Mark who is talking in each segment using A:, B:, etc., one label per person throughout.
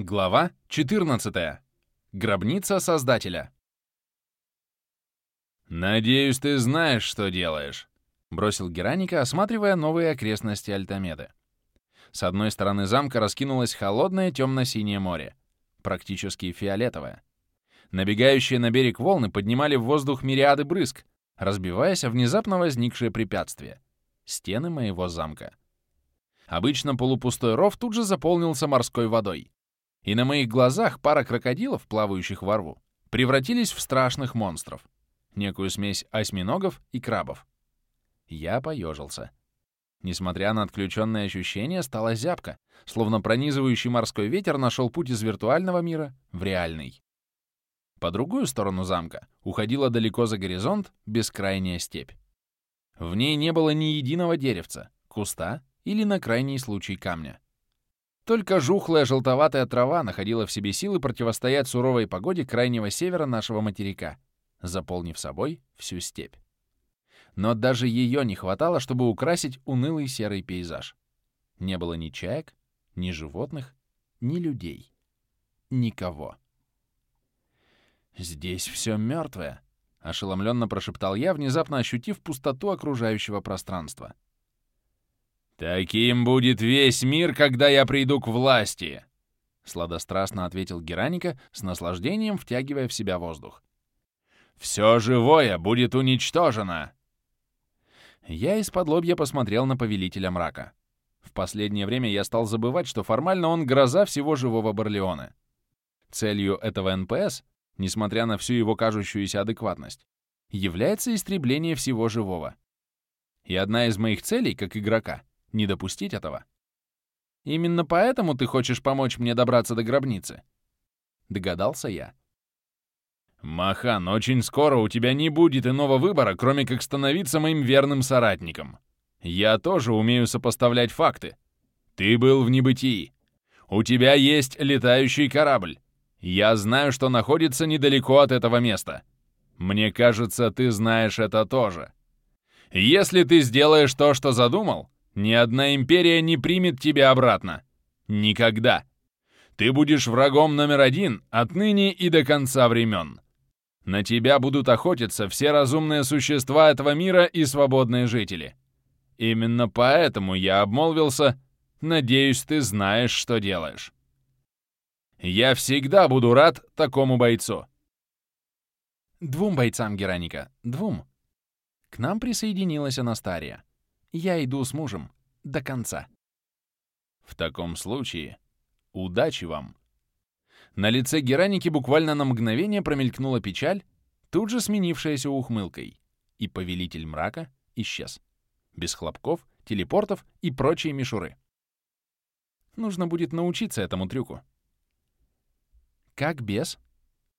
A: Глава 14. Гробница Создателя. «Надеюсь, ты знаешь, что делаешь», — бросил Гераника, осматривая новые окрестности Альтамеды. С одной стороны замка раскинулось холодное темно-синее море, практически фиолетовое. Набегающие на берег волны поднимали в воздух мириады брызг, разбиваясь о внезапно возникшее препятствие — стены моего замка. Обычно полупустой ров тут же заполнился морской водой, и на моих глазах пара крокодилов, плавающих во рву, превратились в страшных монстров, некую смесь осьминогов и крабов. Я поежился. Несмотря на отключенные ощущения, стала зябко, словно пронизывающий морской ветер нашел путь из виртуального мира в реальный. По другую сторону замка уходила далеко за горизонт бескрайняя степь. В ней не было ни единого деревца, куста или на крайний случай камня. Только жухлая желтоватая трава находила в себе силы противостоять суровой погоде крайнего севера нашего материка, заполнив собой всю степь. Но даже ее не хватало, чтобы украсить унылый серый пейзаж. Не было ни чаек, ни животных, ни людей. Никого. «Здесь все мертвое», — ошеломленно прошептал я, внезапно ощутив пустоту окружающего пространства. — «Таким будет весь мир, когда я приду к власти!» Сладострастно ответил Гераника, с наслаждением втягивая в себя воздух. «Все живое будет уничтожено!» Я из-под лобья посмотрел на Повелителя Мрака. В последнее время я стал забывать, что формально он гроза всего живого Барлеона. Целью этого НПС, несмотря на всю его кажущуюся адекватность, является истребление всего живого. И одна из моих целей, как игрока, не допустить этого. Именно поэтому ты хочешь помочь мне добраться до гробницы? Догадался я. Махан, очень скоро у тебя не будет иного выбора, кроме как становиться моим верным соратником. Я тоже умею сопоставлять факты. Ты был в небытии. У тебя есть летающий корабль. Я знаю, что находится недалеко от этого места. Мне кажется, ты знаешь это тоже. Если ты сделаешь то, что задумал, ни одна империя не примет тебя обратно. Никогда. Ты будешь врагом номер один отныне и до конца времен. На тебя будут охотиться все разумные существа этого мира и свободные жители. Именно поэтому я обмолвился «Надеюсь, ты знаешь, что делаешь». Я всегда буду рад такому бойцу. Двум бойцам Гераника, двум. К нам присоединилась Анастария. Я иду с мужем. До конца. В таком случае, удачи вам. На лице Гераники буквально на мгновение промелькнула печаль, тут же сменившаяся ухмылкой, и повелитель мрака исчез. Без хлопков, телепортов и прочей мишуры. Нужно будет научиться этому трюку. Как без?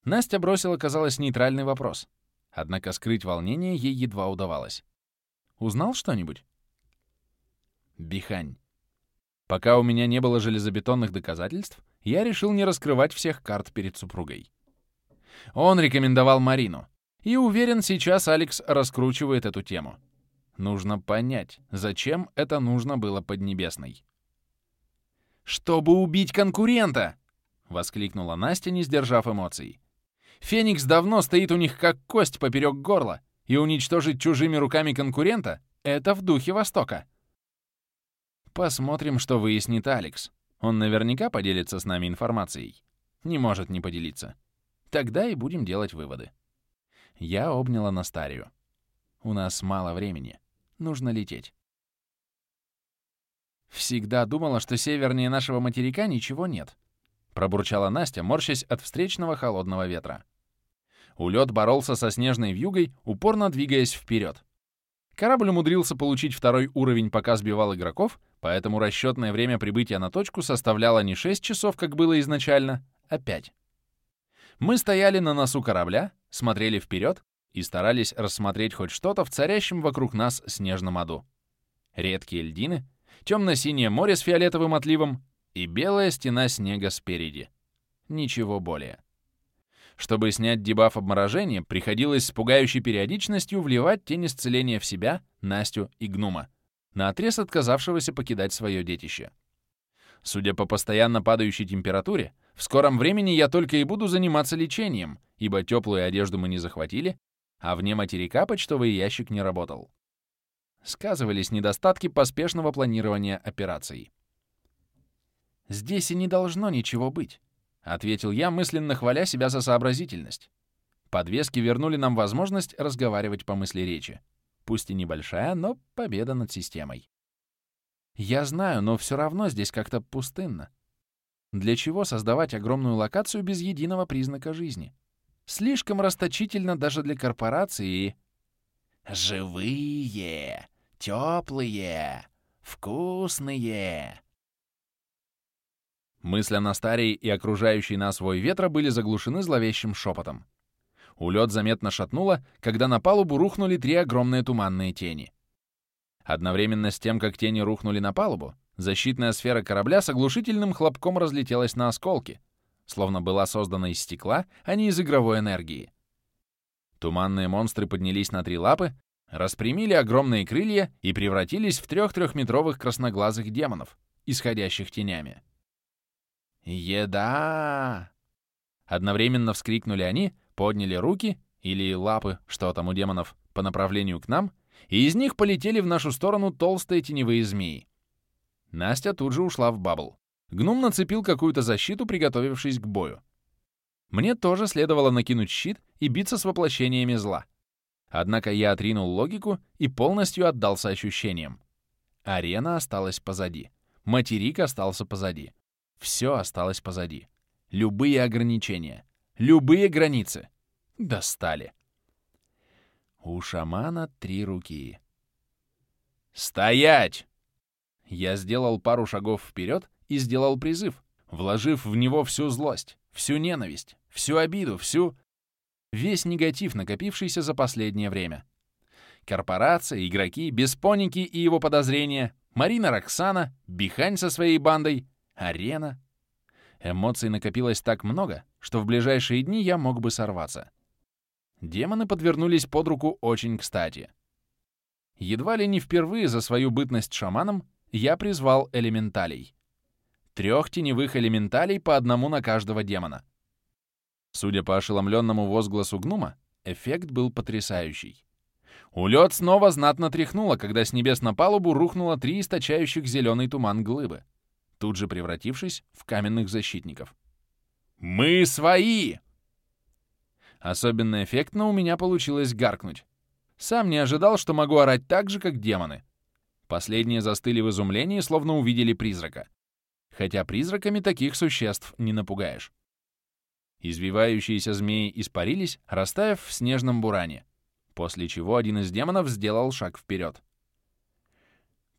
A: Настя бросила, казалось, нейтральный вопрос. Однако скрыть волнение ей едва удавалось. Узнал что-нибудь? Бихань. Пока у меня не было железобетонных доказательств, я решил не раскрывать всех карт перед супругой. Он рекомендовал Марину. И уверен, сейчас Алекс раскручивает эту тему. Нужно понять, зачем это нужно было Поднебесной. «Чтобы убить конкурента!» — воскликнула Настя, не сдержав эмоций. «Феникс давно стоит у них как кость поперек горла, и уничтожить чужими руками конкурента — это в духе Востока. Посмотрим, что выяснит Алекс. Он наверняка поделится с нами информацией. Не может не поделиться. Тогда и будем делать выводы. Я обняла Настарию. У нас мало времени. Нужно лететь. Всегда думала, что севернее нашего материка ничего нет. Пробурчала Настя, морщась от встречного холодного ветра. Улет боролся со снежной вьюгой, упорно двигаясь вперед. Корабль умудрился получить второй уровень, пока сбивал игроков, поэтому расчетное время прибытия на точку составляло не 6 часов, как было изначально, а 5. Мы стояли на носу корабля, смотрели вперед и старались рассмотреть хоть что-то в царящем вокруг нас снежном аду. Редкие льдины, темно-синее море с фиолетовым отливом и белая стена снега спереди. Ничего более. Чтобы снять дебаф обморожения, приходилось с пугающей периодичностью вливать тень исцеления в себя, Настю и Гнума, наотрез отказавшегося покидать свое детище. Судя по постоянно падающей температуре, В скором времени я только и буду заниматься лечением, ибо теплую одежду мы не захватили, а вне материка почтовый ящик не работал. Сказывались недостатки поспешного планирования операций. «Здесь и не должно ничего быть», — ответил я, мысленно хваля себя за сообразительность. Подвески вернули нам возможность разговаривать по мысли речи. Пусть и небольшая, но победа над системой. Я знаю, но все равно здесь как-то пустынно. Для чего создавать огромную локацию без единого признака жизни? Слишком расточительно даже для корпорации «Живые, теплые, вкусные!» Мысли о Настарии и окружающий нас вой ветра были заглушены зловещим шепотом. Улет заметно шатнуло, когда на палубу рухнули три огромные туманные тени. Одновременно с тем, как тени рухнули на палубу, защитная сфера корабля с оглушительным хлопком разлетелась на осколки, словно была создана из стекла, а не из игровой энергии. Туманные монстры поднялись на три лапы, распрямили огромные крылья и превратились в трех трехметровых красноглазых демонов, исходящих тенями. «Еда!» Одновременно вскрикнули они, подняли руки или лапы, что там у демонов, по направлению к нам, и из них полетели в нашу сторону толстые теневые змеи. Настя тут же ушла в бабл. Гном нацепил какую-то защиту, приготовившись к бою. Мне тоже следовало накинуть щит и биться с воплощениями зла. Однако я отринул логику и полностью отдался ощущениям. Арена осталась позади. Материк остался позади. Все осталось позади. Любые ограничения. Любые границы. Достали. У шамана три руки. «Стоять!» Я сделал пару шагов вперед и сделал призыв, вложив в него всю злость, всю ненависть, всю обиду, всю... Весь негатив, накопившийся за последнее время. Корпорация, игроки, Беспоники и его подозрения, Марина Роксана, Бихань со своей бандой, арена, Эмоций накопилось так много, что в ближайшие дни я мог бы сорваться. Демоны подвернулись под руку очень кстати. Едва ли не впервые за свою бытность шаманом я призвал элементалей. Трех теневых элементалей по одному на каждого демона. Судя по ошеломленному возгласу гнума, эффект был потрясающий. Улет снова знатно тряхнуло, когда с небес на палубу рухнуло три источающих зеленый туман глыбы тут же превратившись в каменных защитников. «Мы свои!» Особенно эффектно у меня получилось гаркнуть. Сам не ожидал, что могу орать так же, как демоны. Последние застыли в изумлении, словно увидели призрака. Хотя призраками таких существ не напугаешь. Извивающиеся змеи испарились, растаяв в снежном буране, после чего один из демонов сделал шаг вперед.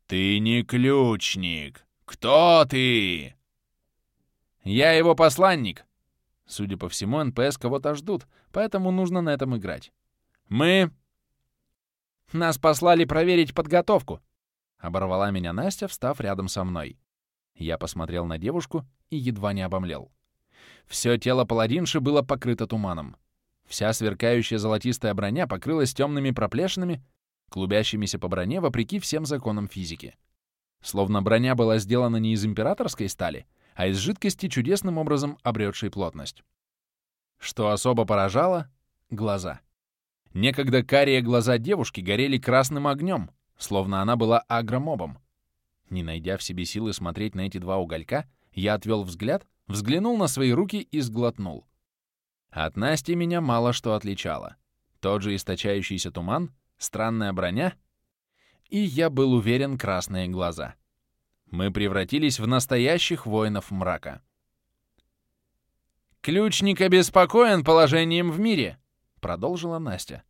A: «Ты не ключник!» «Кто ты?» «Я его посланник». Судя по всему, НПС кого-то ждут, поэтому нужно на этом играть. «Мы...» «Нас послали проверить подготовку», — оборвала меня Настя, встав рядом со мной. Я посмотрел на девушку и едва не обомлел. Все тело паладинши было покрыто туманом. Вся сверкающая золотистая броня покрылась темными проплешинами, клубящимися по броне вопреки всем законам физики. Словно броня была сделана не из императорской стали, а из жидкости, чудесным образом обретшей плотность. Что особо поражало — глаза. Некогда карие глаза девушки горели красным огнем, словно она была агромобом. Не найдя в себе силы смотреть на эти два уголька, я отвел взгляд, взглянул на свои руки и сглотнул. От Насти меня мало что отличало. Тот же источающийся туман, странная броня — и я был уверен красные глаза. Мы превратились в настоящих воинов мрака. «Ключник обеспокоен положением в мире», — продолжила Настя.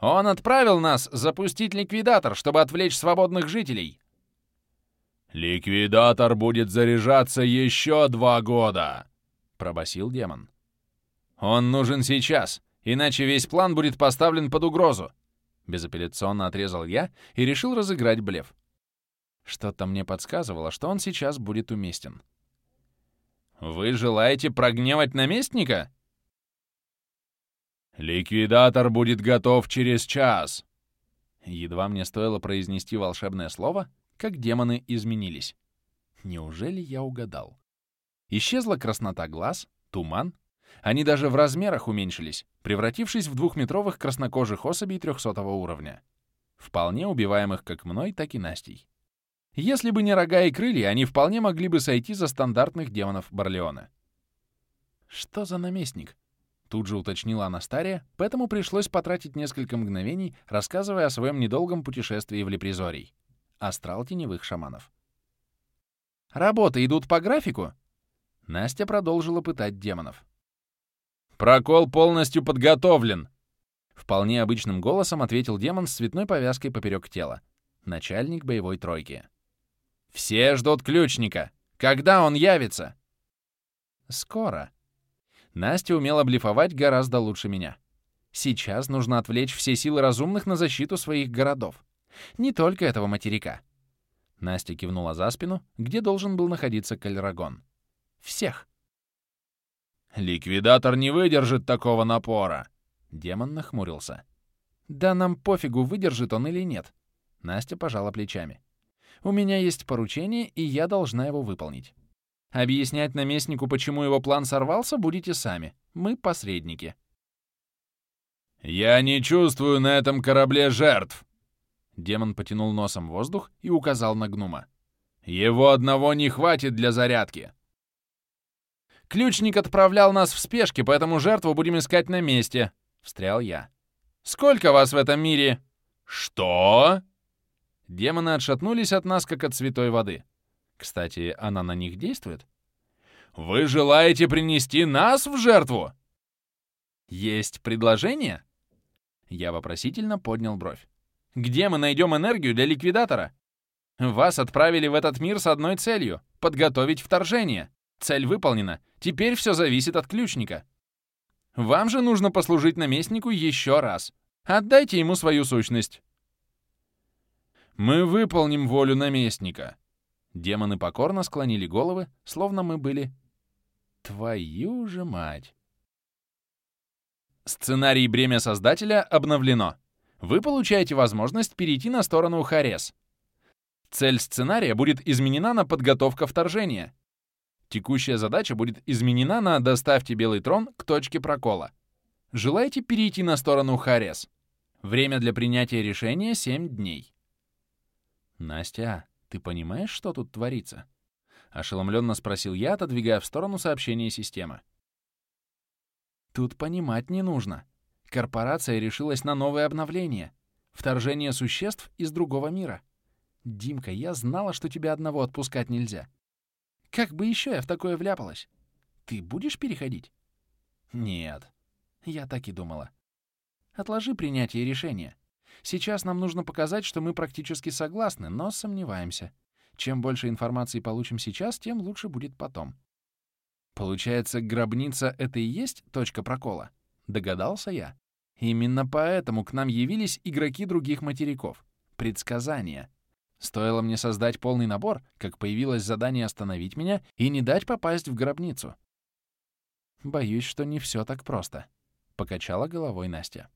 A: «Он отправил нас запустить ликвидатор, чтобы отвлечь свободных жителей».
B: «Ликвидатор будет заряжаться еще два года», — пробасил демон.
A: «Он нужен сейчас, иначе весь план будет поставлен под угрозу. Безапелляционно отрезал я и решил разыграть блеф. Что-то мне подсказывало, что он сейчас будет уместен. «Вы желаете прогневать наместника?»
B: «Ликвидатор будет готов через час!»
A: Едва мне стоило произнести волшебное слово, как демоны изменились. Неужели я угадал? Исчезла краснота глаз, туман. Они даже в размерах уменьшились, превратившись в двухметровых краснокожих особей 300 уровня. Вполне убиваемых как мной, так и Настей. Если бы не рога и крылья, они вполне могли бы сойти за стандартных демонов Барлеона. Что за наместник? Тут же уточнила Анастария, поэтому пришлось потратить несколько мгновений, рассказывая о своем недолгом путешествии в Лепризорий. Астрал теневых шаманов. «Работы идут по графику?» Настя продолжила пытать демонов.
B: «Прокол полностью подготовлен!»
A: Вполне обычным голосом ответил демон с цветной повязкой поперек тела. Начальник боевой тройки. «Все ждут ключника! Когда он явится?» «Скоро», Настя умела блефовать гораздо лучше меня. Сейчас нужно отвлечь все силы разумных на защиту своих городов. Не только этого материка. Настя кивнула за спину, где должен был находиться Кальрагон. Всех.
B: «Ликвидатор не выдержит такого напора!»
A: Демон нахмурился. «Да нам пофигу, выдержит он или нет». Настя пожала плечами. «У меня есть поручение, и я должна его выполнить. Объяснять наместнику, почему его план сорвался, будете сами. Мы посредники.
B: «Я не чувствую на этом корабле жертв!»
A: Демон потянул носом воздух и указал на гнума.
B: «Его одного не хватит для зарядки!»
A: «Ключник отправлял нас в спешке, поэтому жертву будем искать на месте», — встрял я. «Сколько вас в этом мире?»
B: «Что?»
A: Демоны отшатнулись от нас, как от святой воды. Кстати, она на них действует?
B: «Вы желаете принести нас в жертву?»
A: «Есть предложение?» Я вопросительно поднял бровь. «Где мы найдем энергию для ликвидатора? Вас отправили в этот мир с одной целью — подготовить вторжение. Цель выполнена. Теперь все зависит от ключника. Вам же нужно послужить наместнику еще раз. Отдайте ему свою сущность».
B: «Мы выполним волю наместника»,
A: Демоны покорно склонили головы, словно мы были... Твою же мать! Сценарий «Бремя Создателя» обновлено. Вы получаете возможность перейти на сторону Харес. Цель сценария будет изменена на подготовка вторжения. Текущая задача будет изменена на «Доставьте белый трон к точке прокола». Желаете перейти на сторону Харес? Время для принятия решения — 7 дней. Настя, «Ты понимаешь, что тут творится?» — ошеломленно спросил я, отодвигая в сторону сообщение системы. «Тут понимать не нужно. Корпорация решилась на новое обновление. Вторжение существ из другого мира. Димка, я знала, что тебя одного отпускать нельзя. Как бы еще я в такое вляпалась? Ты будешь переходить?» «Нет». Я так и думала. «Отложи принятие решения. Сейчас нам нужно показать, что мы практически согласны, но сомневаемся. Чем больше информации получим сейчас, тем лучше будет потом. Получается, гробница — это и есть точка прокола? Догадался я. Именно поэтому к нам явились игроки других материков. Предсказания. Стоило мне создать полный набор, как появилось задание остановить меня и не дать попасть в гробницу. Боюсь, что не все так просто. Покачала головой Настя.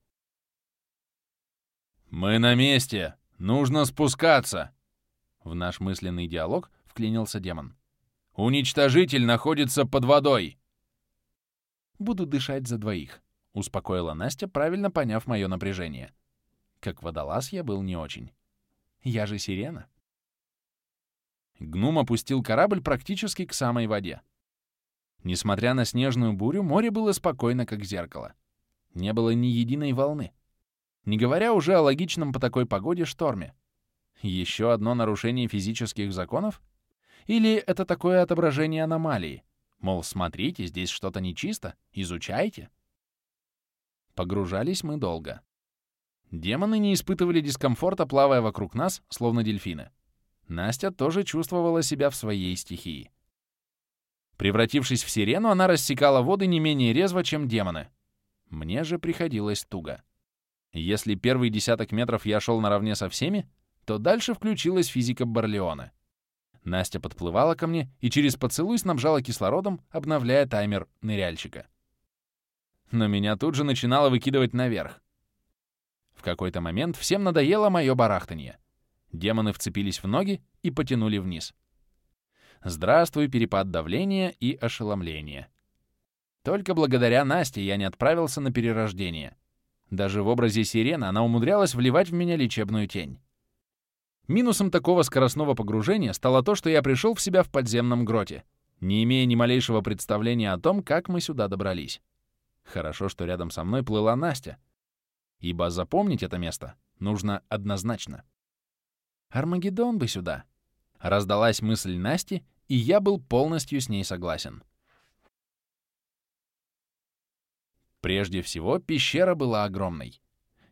B: «Мы на месте! Нужно спускаться!»
A: В наш мысленный диалог вклинился демон.
B: «Уничтожитель находится под водой!»
A: «Буду дышать за двоих», — успокоила Настя, правильно поняв мое напряжение. Как водолаз я был не очень. Я же сирена. Гнум опустил корабль практически к самой воде. Несмотря на снежную бурю, море было спокойно, как зеркало. Не было ни единой волны. Не говоря уже о логичном по такой погоде шторме. Еще одно нарушение физических законов? Или это такое отображение аномалии? Мол, смотрите, здесь что-то нечисто, изучайте. Погружались мы долго. Демоны не испытывали дискомфорта, плавая вокруг нас, словно дельфины. Настя тоже чувствовала себя в своей стихии. Превратившись в сирену, она рассекала воды не менее резво, чем демоны. Мне же приходилось туго. Если первый десяток метров я шел наравне со всеми, то дальше включилась физика Барлеона. Настя подплывала ко мне и через поцелуй снабжала кислородом, обновляя таймер ныряльщика. Но меня тут же начинало выкидывать наверх. В какой-то момент всем надоело мое барахтанье. Демоны вцепились в ноги и потянули вниз. Здравствуй, перепад давления и ошеломления. Только благодаря Насте я не отправился на перерождение. Даже в образе сирены она умудрялась вливать в меня лечебную тень. Минусом такого скоростного погружения стало то, что я пришел в себя в подземном гроте, не имея ни малейшего представления о том, как мы сюда добрались. Хорошо, что рядом со мной плыла Настя, ибо запомнить это место нужно однозначно. «Армагеддон бы сюда!» Раздалась мысль Насти, и я был полностью с ней согласен. Прежде всего, пещера была огромной.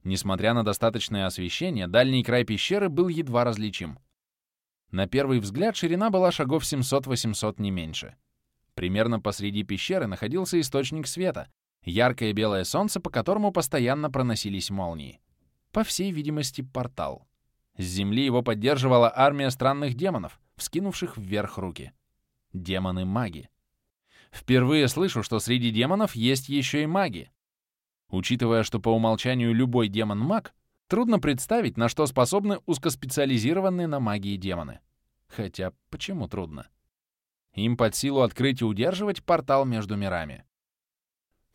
A: Несмотря на достаточное освещение, дальний край пещеры был едва различим. На первый взгляд ширина была шагов 700-800 не меньше. Примерно посреди пещеры находился источник света, яркое белое солнце, по которому постоянно проносились молнии. По всей видимости, портал. С земли его поддерживала армия странных демонов, вскинувших вверх руки. Демоны-маги. Впервые слышу, что среди демонов есть еще и маги. Учитывая, что по умолчанию любой демон-маг, трудно представить, на что способны узкоспециализированные на магии демоны. Хотя, почему трудно? Им под силу открыть и удерживать портал между мирами.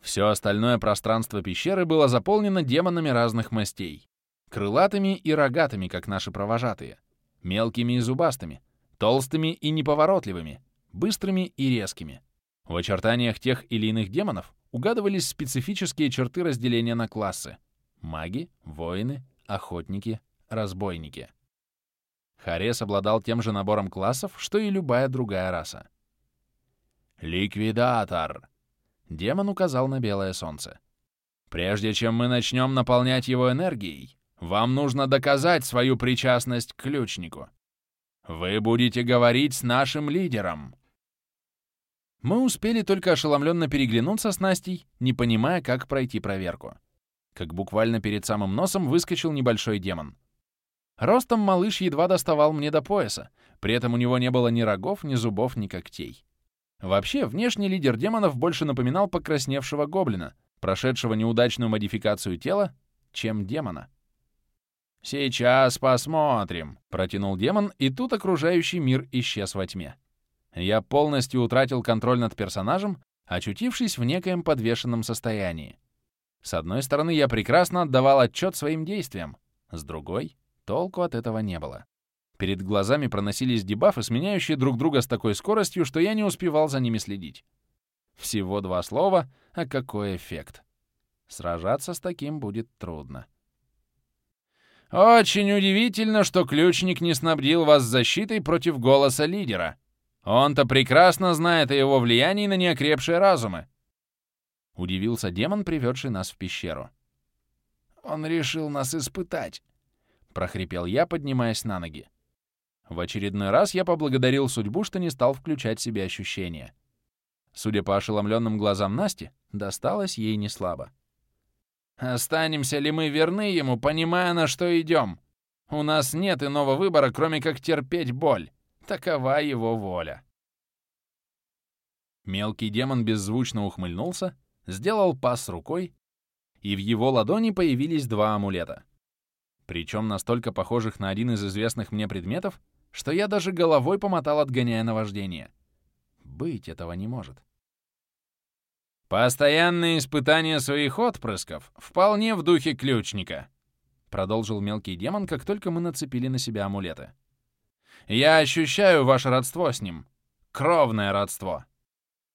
A: Все остальное пространство пещеры было заполнено демонами разных мастей. Крылатыми и рогатыми, как наши провожатые. Мелкими и зубастыми. Толстыми и неповоротливыми. Быстрыми и резкими. В очертаниях тех или иных демонов угадывались специфические черты разделения на классы. Маги, воины, охотники, разбойники. Харес обладал тем же набором классов, что и любая другая раса. «Ликвидатор!» Демон указал на белое солнце. «Прежде чем мы начнем наполнять его энергией, вам нужно доказать свою причастность к ключнику. Вы будете говорить с нашим лидером». Мы успели только ошеломленно переглянуться с Настей, не понимая, как пройти проверку. Как буквально перед самым носом выскочил небольшой демон. Ростом малыш едва доставал мне до пояса, при этом у него не было ни рогов, ни зубов, ни когтей. Вообще, внешний лидер демонов больше напоминал покрасневшего гоблина, прошедшего неудачную модификацию тела, чем демона. «Сейчас посмотрим», — протянул демон, и тут окружающий мир исчез во тьме. Я полностью утратил контроль над персонажем, очутившись в некоем подвешенном состоянии. С одной стороны, я прекрасно отдавал отчет своим действиям, с другой — толку от этого не было. Перед глазами проносились дебафы, сменяющие друг друга с такой скоростью, что я не успевал за ними следить. Всего два слова, а какой эффект. Сражаться с таким будет трудно. «Очень удивительно, что ключник не снабдил вас защитой против голоса лидера. Он-то прекрасно знает о его влиянии на неокрепшие разумы». Удивился демон, приведший нас в пещеру. «Он решил нас испытать», — прохрипел я, поднимаясь на ноги. В очередной раз я поблагодарил судьбу, что не стал включать себе ощущения. Судя по ошеломленным глазам Насти, досталось ей не слабо. «Останемся ли мы верны ему, понимая, на что идем? У нас нет иного выбора, кроме как терпеть боль. Такова его воля». Мелкий демон беззвучно ухмыльнулся, сделал пас рукой, и в его ладони появились два амулета. Причем настолько похожих на один из известных мне предметов, что я даже головой помотал, отгоняя наваждение. Быть этого не может. «Постоянные испытания своих отпрысков вполне в духе ключника», продолжил мелкий демон, как только мы нацепили на себя амулеты. «Я ощущаю ваше родство с ним. Кровное родство.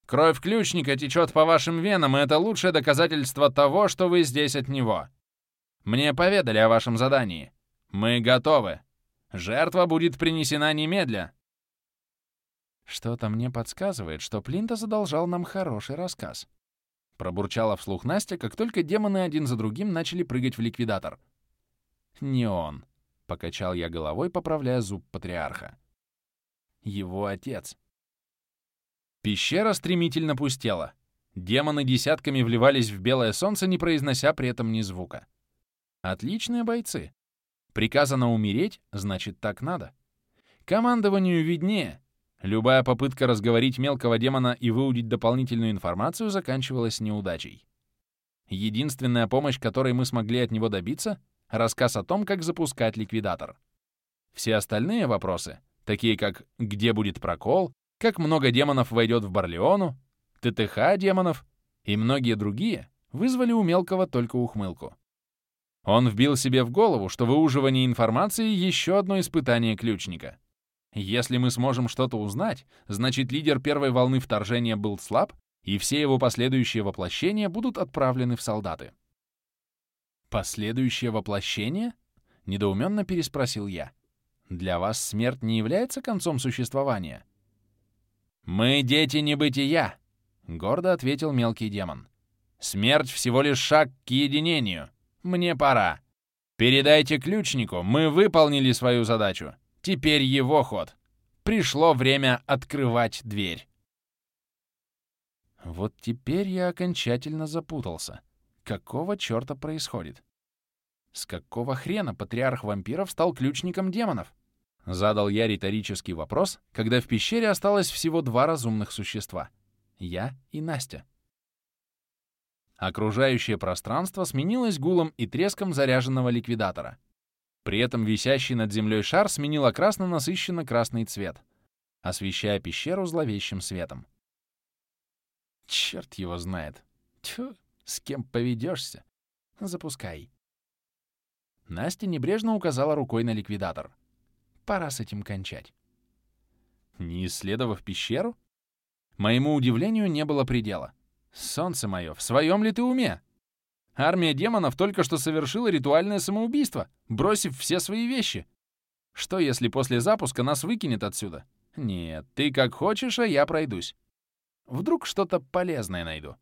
A: Кровь ключника течет по вашим венам, и это лучшее доказательство того, что вы здесь от него. Мне поведали о вашем задании. Мы готовы. Жертва будет принесена немедля!» «Что-то мне подсказывает, что Плинта задолжал нам хороший рассказ», пробурчала вслух Настя, как только демоны один за другим начали прыгать в ликвидатор. «Не он», — покачал я головой, поправляя зуб патриарха. «Его отец». Пещера стремительно пустела. Демоны десятками вливались в белое солнце, не произнося при этом ни звука. Отличные бойцы. Приказано умереть, значит, так надо. Командованию виднее. Любая попытка разговорить мелкого демона и выудить дополнительную информацию заканчивалась неудачей. Единственная помощь, которой мы смогли от него добиться — рассказ о том, как запускать ликвидатор. Все остальные вопросы, такие как «где будет прокол?», как много демонов войдет в Барлеону, ТТХ демонов и многие другие вызвали у мелкого только ухмылку. Он вбил себе в голову, что выуживание информации — еще одно испытание ключника. Если мы сможем что-то узнать, значит лидер первой волны вторжения был слаб, и все его последующие воплощения будут отправлены в солдаты. «Последующее воплощение?» — недоуменно переспросил я. «Для вас смерть не является концом существования?» «Мы дети небытия», — гордо ответил мелкий демон. «Смерть всего лишь шаг к единению. Мне пора. Передайте ключнику, мы выполнили свою задачу. Теперь его ход. Пришло время открывать дверь». Вот теперь я окончательно запутался. Какого черта происходит? С какого хрена патриарх вампиров стал ключником демонов? Задал я риторический вопрос, когда в пещере осталось всего два разумных существа — я и Настя. Окружающее пространство сменилось гулом и треском заряженного ликвидатора. При этом висящий над землей шар сменил окрасно насыщенно красный цвет, освещая пещеру зловещим светом. Черт его знает. Тьфу, с кем поведешься? Запускай. Настя небрежно указала рукой на ликвидатор. Пора с этим кончать. Не исследовав пещеру? Моему удивлению не было предела. Солнце мое, в своем ли ты уме? Армия демонов только что совершила ритуальное самоубийство, бросив все свои вещи. Что, если после запуска нас выкинет отсюда? Нет, ты как хочешь, а я пройдусь. Вдруг что-то полезное найду.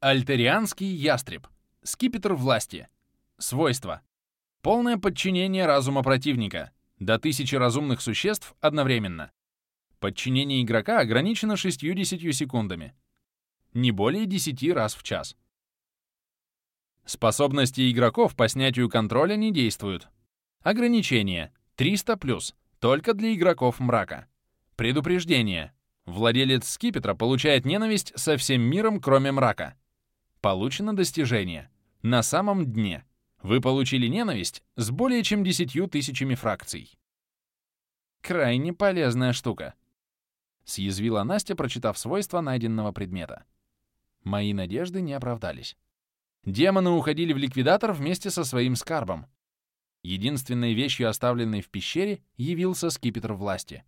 A: Альтерианский ястреб. Скипетр власти. Свойства. Полное подчинение разума противника. До тысячи разумных существ одновременно. Подчинение игрока ограничено 60 секундами. Не более 10 раз в час. Способности игроков по снятию контроля не действуют. Ограничение. 300+, только для игроков мрака. Предупреждение. Владелец скипетра получает ненависть со всем миром, кроме мрака. Получено достижение. На самом дне. Вы получили ненависть с более чем десятью тысячами фракций. Крайне полезная штука. Съязвила Настя, прочитав свойства найденного предмета. Мои надежды не оправдались. Демоны уходили в ликвидатор вместе со своим скарбом. Единственной вещью, оставленной в пещере, явился скипетр власти.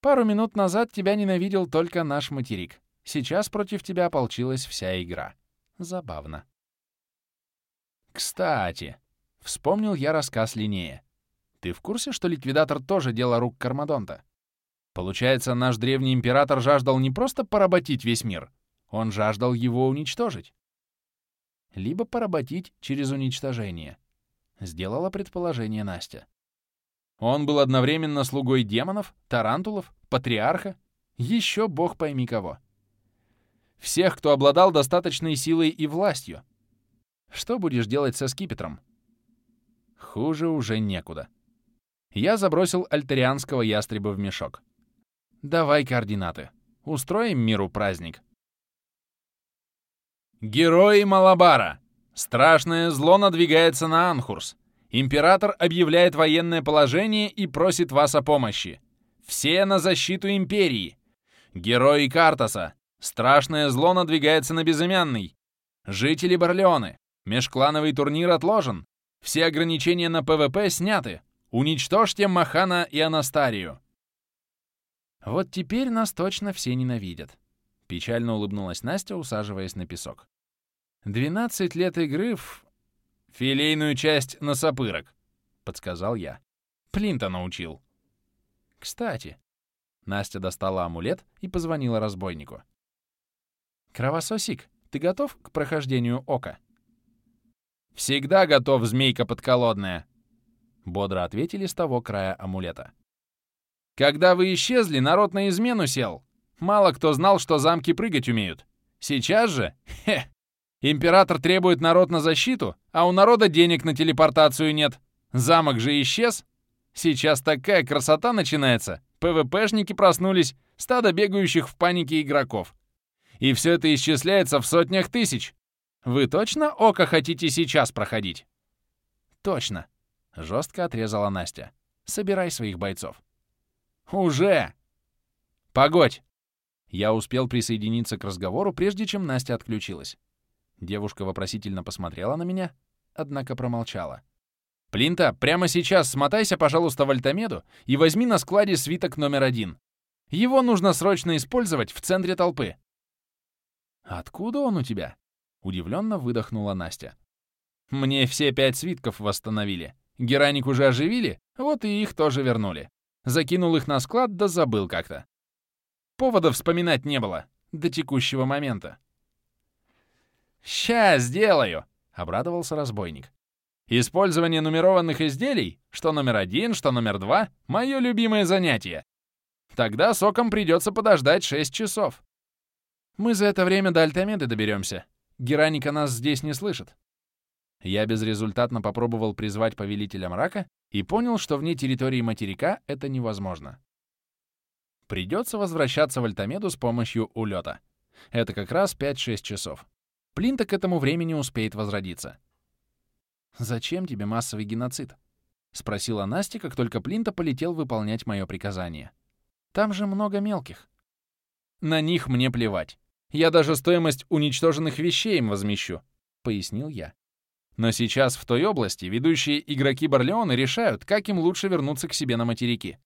A: Пару минут назад тебя ненавидел только наш материк. Сейчас против тебя ополчилась вся игра. Забавно. Кстати, вспомнил я рассказ Линнея. Ты в курсе, что ликвидатор тоже дело рук Кармадонта? Получается, наш древний император жаждал не просто поработить весь мир, он жаждал его уничтожить. Либо поработить через уничтожение. Сделала предположение Настя. Он был одновременно слугой демонов, тарантулов, патриарха, еще бог пойми кого. Всех, кто обладал достаточной силой и властью, что будешь делать со скипетром? Хуже уже некуда. Я забросил альтерианского ястреба в мешок. Давай координаты. Устроим миру праздник. Герои Малабара! Страшное зло надвигается на Анхурс. Император объявляет военное положение и просит вас о помощи. Все на защиту Империи. Герои Картаса! Страшное зло надвигается на Безымянный. Жители Барлионы! Межклановый турнир отложен. Все ограничения на ПВП сняты. Уничтожьте Махана и Анастарию. Вот теперь нас точно все ненавидят. Печально улыбнулась Настя, усаживаясь на песок. 12 лет игры в... Филейную часть на сапырок, подсказал я. Плинто научил. Кстати, Настя достала амулет и позвонила разбойнику. «Кровососик, ты готов к прохождению ока?» «Всегда готов, змейка подколодная!» Бодро ответили с того края амулета. «Когда вы исчезли, народ на измену сел. Мало кто знал, что замки прыгать умеют. Сейчас же, хе, император требует народ на защиту, а у народа денег на телепортацию нет. Замок же исчез. Сейчас такая красота начинается. ПВПшники проснулись, стадо бегающих в панике игроков. И все это исчисляется в сотнях тысяч. Вы точно око хотите сейчас проходить? Точно. Жестко отрезала Настя. Собирай своих бойцов. «Уже!» «Погодь!» Я успел присоединиться к разговору, прежде чем Настя отключилась. Девушка вопросительно посмотрела на меня, однако промолчала. «Плинта, прямо сейчас смотайся, пожалуйста, в Альтамеду и возьми на складе свиток номер один. Его нужно срочно использовать в центре толпы». «Откуда он у тебя?» — удивленно выдохнула Настя. «Мне все пять свитков восстановили. Гераник уже оживили, вот и их тоже вернули. Закинул их на склад, да забыл как-то. Повода вспоминать не было. До текущего момента. «Ща сделаю!» — обрадовался разбойник. «Использование нумерованных изделий, что номер один, что номер два — мое любимое занятие. Тогда соком придется подождать 6 часов. Мы за это время до Альтамеды доберемся. Гераника нас здесь не слышит. Я безрезультатно попробовал призвать Повелителя Мрака и понял, что вне территории материка это невозможно. Придется возвращаться в Альтамеду с помощью улета. Это как раз 5-6 часов. Плинта к этому времени успеет возродиться. «Зачем тебе массовый геноцид?» — спросила Настя, как только Плинта полетел выполнять мое приказание. «Там же много мелких». «На них мне плевать. Я даже стоимость уничтоженных вещей им возмещу», — пояснил я. Но сейчас в той области ведущие игроки Барлеоны решают, как им лучше вернуться к себе на материки.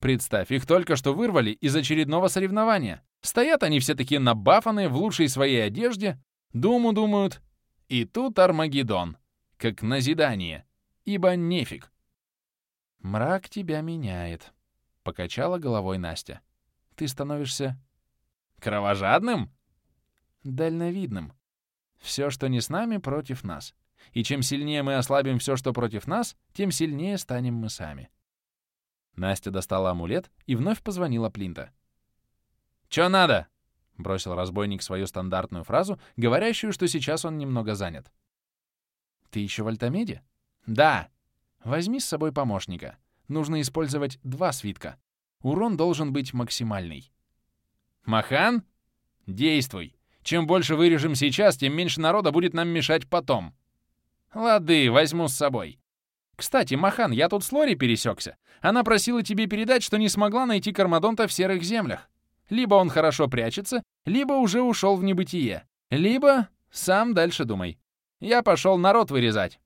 A: Представь, их только что вырвали из очередного соревнования. Стоят они все такие набафанные в лучшей своей одежде, думу думают. И тут Армагеддон, как назидание, ибо нефиг. «Мрак тебя меняет», — покачала головой Настя. «Ты становишься...» «Кровожадным?» «Дальновидным. Все, что не с нами, против нас. И чем сильнее мы ослабим все, что против нас, тем сильнее станем мы сами». Настя достала амулет и вновь позвонила Плинта. «Чё надо?» — бросил разбойник свою стандартную фразу, говорящую, что сейчас он немного занят. «Ты еще в Альтамеде?» «Да!» «Возьми с собой помощника. Нужно использовать два свитка. Урон должен быть максимальный». «Махан? Действуй! Чем больше вырежем сейчас, тем меньше народа будет нам мешать потом». «Лады, возьму с собой. Кстати, Махан, я тут с Лори пересекся. Она просила тебе передать, что не смогла найти Кармадонта в серых землях. Либо он хорошо прячется, либо уже ушел в небытие. Либо сам дальше думай. Я пошел народ вырезать.